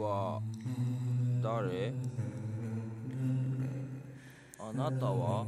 は誰？あなたは？